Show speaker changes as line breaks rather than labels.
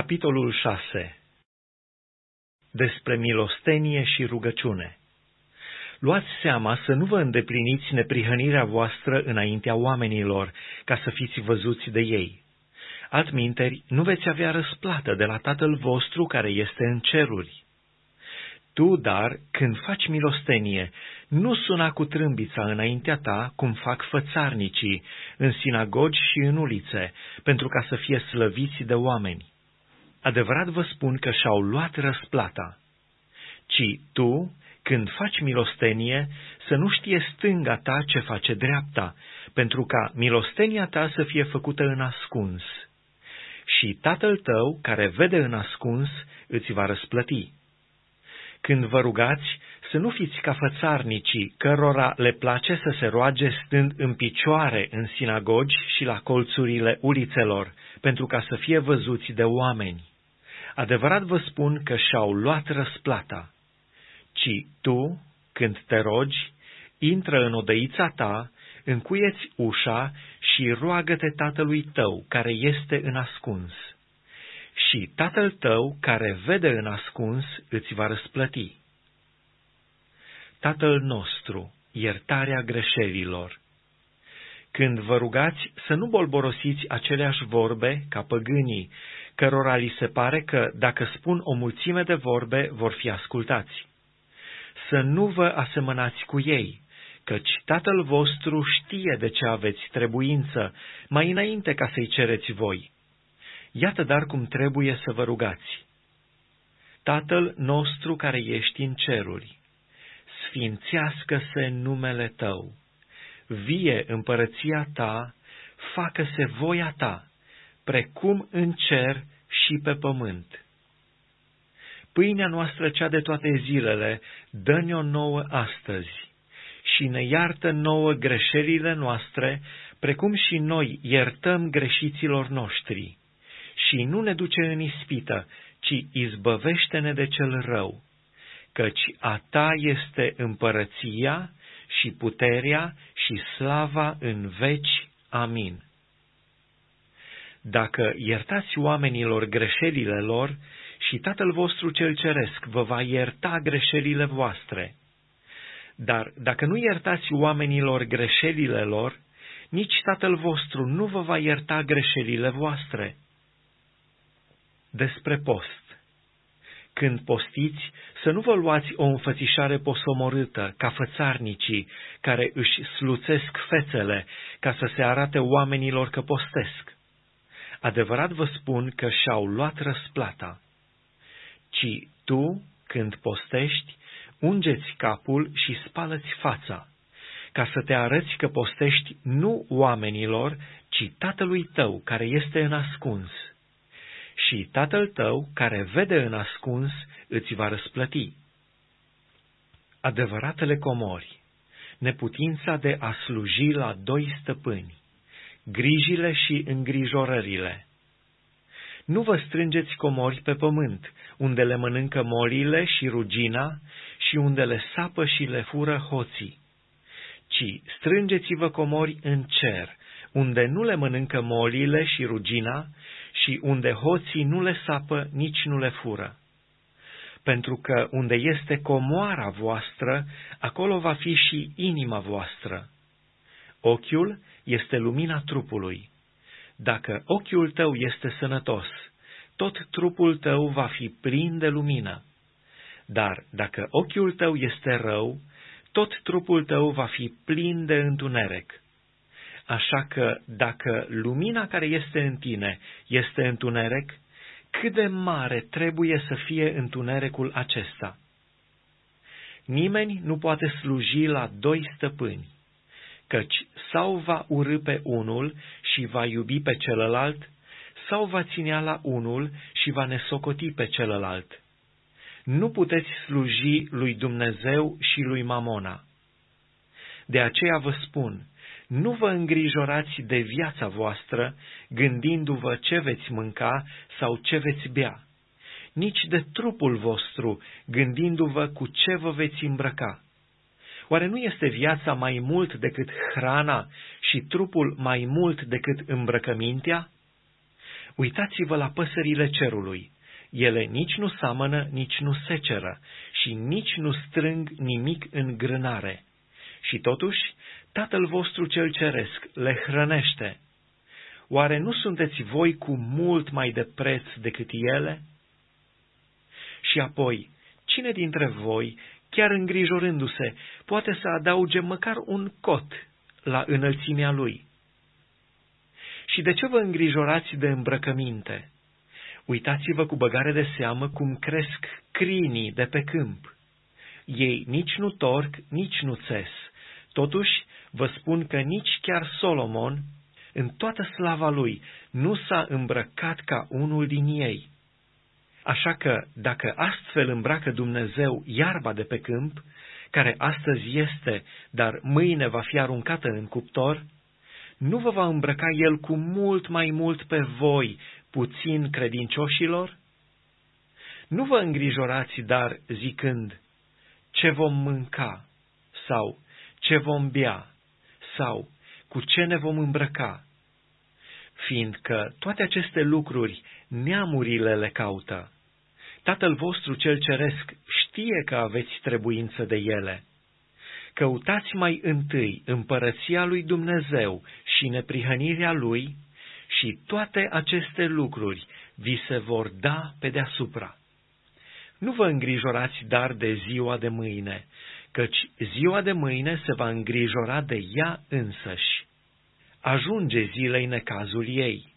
Capitolul 6 Despre milostenie și rugăciune Luați seama să nu vă îndepliniți neprihănirea voastră înaintea oamenilor, ca să fiți văzuți de ei. Altminteri, nu veți avea răsplată de la Tatăl vostru care este în ceruri. Tu, dar, când faci milostenie, nu suna cu trâmbița înaintea ta, cum fac fățarnicii, în sinagogi și în ulițe, pentru ca să fie slăviți de oameni. Adevărat vă spun că și-au luat răsplata. Ci tu, când faci milostenie, să nu știe stânga ta ce face dreapta, pentru ca milostenia ta să fie făcută în ascuns. Și tatăl tău, care vede în ascuns, îți va răsplăti. Când vă rugați, să nu fiți ca fățarnicii, cărora le place să se roage stând în picioare în sinagogi și la colțurile ulițelor, pentru ca să fie văzuți de oameni. Adevărat vă spun că și-au luat răsplata. Ci tu, când te rogi, intră în odăița ta, încuieți ușa și roagă-te tatălui tău, care este în ascuns și Tatăl tău, care vede în ascuns, îți va răsplăti. Tatăl nostru, iertarea greșelilor. Când vă rugați să nu bolborosiți aceleași vorbe ca păgânii, cărora li se pare că, dacă spun o mulțime de vorbe, vor fi ascultați. Să nu vă asemănați cu ei, căci Tatăl vostru știe de ce aveți trebuință, mai înainte ca să-i cereți voi. Iată dar cum trebuie să vă rugați. Tatăl nostru care ești în ceruri, sfințească-se numele Tău, vie împărăția Ta, facă-se voia Ta, precum în cer și pe pământ. Pâinea noastră cea de toate zilele, dă-ne-o nouă astăzi și ne iartă nouă greșelile noastre, precum și noi iertăm greșiților noștri și nu ne duce în ispită, ci izbăvește-ne de cel rău, căci a ta este împărăția și puterea și slava în veci. Amin. Dacă iertați oamenilor greșelile lor, și Tatăl vostru cel ceresc vă va ierta greșelile voastre. Dar dacă nu iertați oamenilor greșelile lor, nici Tatăl vostru nu vă va ierta greșelile voastre despre post. Când postiți, să nu vă luați o înfățișare posomorâtă, ca fățarnicii, care își sluțesc fețele, ca să se arate oamenilor că postesc. Adevărat vă spun că și-au luat răsplata. Ci tu, când postești, ungeți capul și spală-ți fața, ca să te arăți că postești nu oamenilor, ci tatălui tău care este în ascuns și Tatăl tău, care vede în ascuns, îți va răsplăti. Adevăratele comori, neputința de a sluji la doi stăpâni, grijile și îngrijorările. Nu vă strângeți comori pe pământ, unde le mănâncă morile și rugina și unde le sapă și le fură hoții, ci strângeți-vă comori în cer, unde nu le mănâncă molile și rugina și unde hoții nu le sapă, nici nu le fură. Pentru că unde este comoara voastră, acolo va fi și inima voastră. Ochiul este lumina trupului. Dacă ochiul tău este sănătos, tot trupul tău va fi plin de lumină. Dar dacă ochiul tău este rău, tot trupul tău va fi plin de întuneric. Așa că dacă lumina care este în tine este întuneric, cât de mare trebuie să fie întunericul acesta? Nimeni nu poate sluji la doi stăpâni, căci sau va urâ pe unul și va iubi pe celălalt, sau va ținea la unul și va nesocoti pe celălalt. Nu puteți sluji lui Dumnezeu și lui Mamona. De aceea vă spun, nu vă îngrijorați de viața voastră, gândindu-vă ce veți mânca sau ce veți bea, nici de trupul vostru, gândindu-vă cu ce vă veți îmbrăca. Oare nu este viața mai mult decât hrana și trupul mai mult decât îmbrăcămintea? Uitați-vă la păsările cerului. Ele nici nu samănă, nici nu seceră și nici nu strâng nimic în grânare. Și totuși, Tatăl vostru cel ceresc le hrănește. Oare nu sunteți voi cu mult mai de preț decât ele? Și apoi, cine dintre voi, chiar îngrijorându-se, poate să adauge măcar un cot la înălțimea lui? Și de ce vă îngrijorați de îmbrăcăminte? Uitați-vă cu băgare de seamă cum cresc crinii de pe câmp. Ei nici nu torc, nici nu țes. Totuși, vă spun că nici chiar Solomon, în toată slava lui, nu s-a îmbrăcat ca unul din ei. Așa că, dacă astfel îmbracă Dumnezeu iarba de pe câmp, care astăzi este, dar mâine va fi aruncată în cuptor, nu vă va îmbrăca El cu mult mai mult pe voi, puțin credincioșilor? Nu vă îngrijorați, dar zicând, ce vom mânca, sau ce vom bea, sau cu ce ne vom îmbrăca, fiindcă toate aceste lucruri neamurile le caută. Tatăl vostru cel ceresc știe că aveți trebuință de ele. Căutați mai întâi împărăția lui Dumnezeu și neprihănirea lui și toate aceste lucruri vi se vor da pe deasupra. Nu vă îngrijorați dar de ziua de mâine, căci ziua de mâine se va îngrijora de ea însăși. Ajunge zilei necazul ei.